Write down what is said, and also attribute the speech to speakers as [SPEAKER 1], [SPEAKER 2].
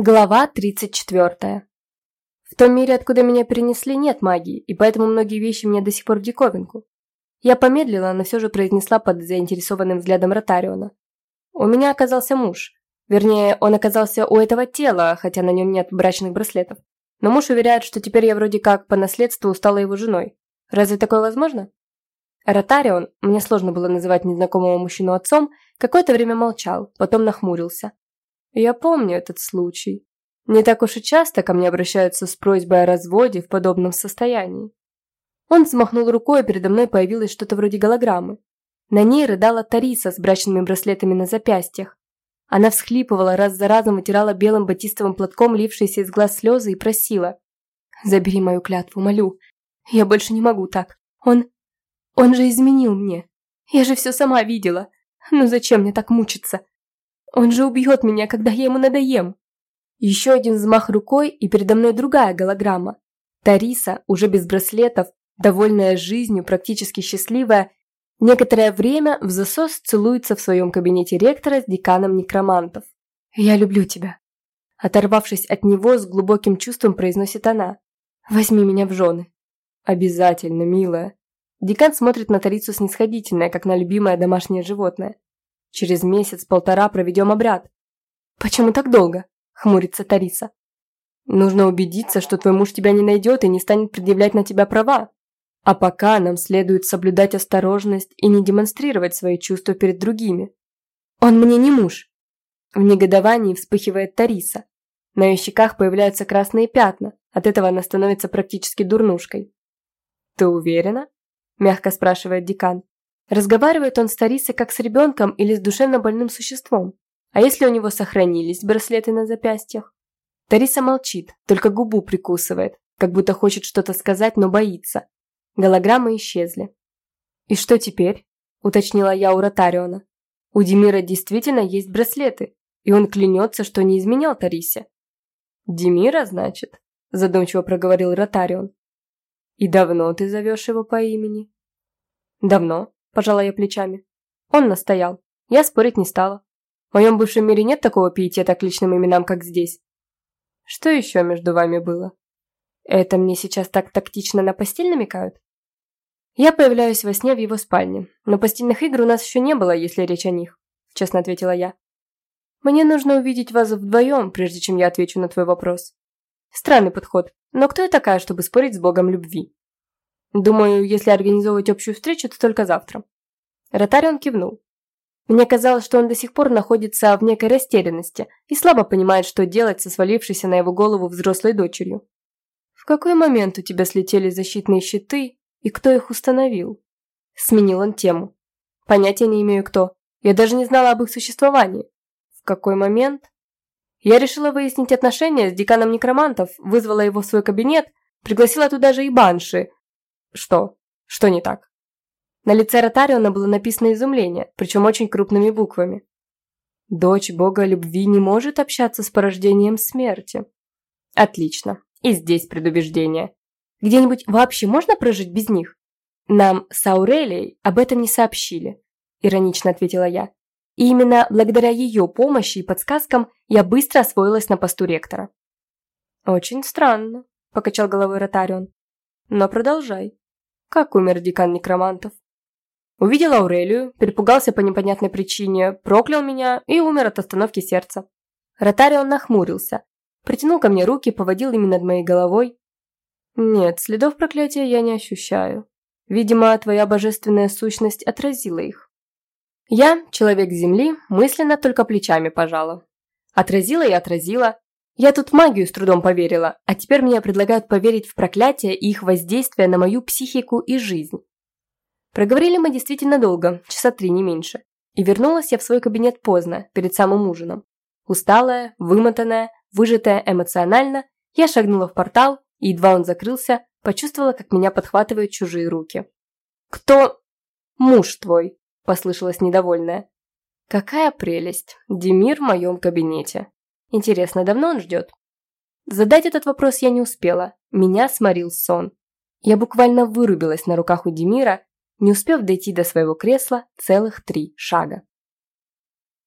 [SPEAKER 1] Глава 34. В том мире, откуда меня перенесли, нет магии, и поэтому многие вещи мне до сих пор в диковинку. Я помедлила, но все же произнесла под заинтересованным взглядом Ротариона. У меня оказался муж. Вернее, он оказался у этого тела, хотя на нем нет брачных браслетов. Но муж уверяет, что теперь я вроде как по наследству стала его женой. Разве такое возможно? Ротарион, мне сложно было называть незнакомого мужчину отцом, какое-то время молчал, потом нахмурился. Я помню этот случай. Не так уж и часто ко мне обращаются с просьбой о разводе в подобном состоянии. Он взмахнул рукой, и передо мной появилось что-то вроде голограммы. На ней рыдала Тариса с брачными браслетами на запястьях. Она всхлипывала, раз за разом вытирала белым батистовым платком лившиеся из глаз слезы и просила. «Забери мою клятву, молю. Я больше не могу так. Он... он же изменил мне. Я же все сама видела. Ну зачем мне так мучиться? Он же убьет меня, когда я ему надоем. Еще один взмах рукой, и передо мной другая голограмма. Тариса, уже без браслетов, довольная жизнью, практически счастливая, некоторое время в засос целуется в своем кабинете ректора с деканом некромантов. «Я люблю тебя». Оторвавшись от него, с глубоким чувством произносит она. «Возьми меня в жены». «Обязательно, милая». Декан смотрит на Тарису снисходительно, как на любимое домашнее животное. Через месяц-полтора проведем обряд. Почему так долго? Хмурится Тариса. Нужно убедиться, что твой муж тебя не найдет и не станет предъявлять на тебя права. А пока нам следует соблюдать осторожность и не демонстрировать свои чувства перед другими. Он мне не муж. В негодовании вспыхивает Тариса. На ее щеках появляются красные пятна. От этого она становится практически дурнушкой. «Ты уверена?» – мягко спрашивает декан. Разговаривает он с Тарисой как с ребенком или с душевно больным существом. А если у него сохранились браслеты на запястьях? Тариса молчит, только губу прикусывает, как будто хочет что-то сказать, но боится. Голограммы исчезли. «И что теперь?» – уточнила я у Ротариона. «У Демира действительно есть браслеты, и он клянется, что не изменял Тарисе». «Демира, значит?» – задумчиво проговорил Ротарион. «И давно ты зовешь его по имени?» «Давно», пожала я плечами. Он настоял. Я спорить не стала. В моем бывшем мире нет такого пиетета к личным именам, как здесь. Что еще между вами было? Это мне сейчас так тактично на постель намекают? Я появляюсь во сне в его спальне, но постельных игр у нас еще не было, если речь о них, честно ответила я. Мне нужно увидеть вас вдвоем, прежде чем я отвечу на твой вопрос. Странный подход, но кто я такая, чтобы спорить с богом любви? Думаю, если организовывать общую встречу, то только завтра. Ротарион кивнул. Мне казалось, что он до сих пор находится в некой растерянности и слабо понимает, что делать со свалившейся на его голову взрослой дочерью. В какой момент у тебя слетели защитные щиты и кто их установил? Сменил он тему. Понятия не имею кто. Я даже не знала об их существовании. В какой момент? Я решила выяснить отношения с деканом некромантов, вызвала его в свой кабинет, пригласила туда же и банши, что? Что не так? На лице Ротариона было написано изумление, причем очень крупными буквами. Дочь бога любви не может общаться с порождением смерти. Отлично. И здесь предубеждение. Где-нибудь вообще можно прожить без них? Нам с Аурелией об этом не сообщили, иронично ответила я. И именно благодаря ее помощи и подсказкам я быстро освоилась на посту ректора. Очень странно, покачал головой Ротарион. Но продолжай. Как умер декан некромантов? Увидел Аурелию, перепугался по непонятной причине, проклял меня и умер от остановки сердца. Ротарион нахмурился, притянул ко мне руки, поводил ими над моей головой. Нет, следов проклятия я не ощущаю. Видимо, твоя божественная сущность отразила их. Я, человек Земли, мысленно только плечами пожала. Отразила и отразила, я тут магию с трудом поверила, а теперь мне предлагают поверить в проклятие и их воздействие на мою психику и жизнь. Проговорили мы действительно долго, часа три, не меньше. И вернулась я в свой кабинет поздно, перед самым ужином. Усталая, вымотанная, выжатая эмоционально, я шагнула в портал, и едва он закрылся, почувствовала, как меня подхватывают чужие руки. «Кто?» «Муж твой», – послышалась недовольная. «Какая прелесть! Демир в моем кабинете!» Интересно, давно он ждет? Задать этот вопрос я не успела. Меня сморил сон. Я буквально вырубилась на руках у Демира, не успев дойти до своего кресла целых три шага.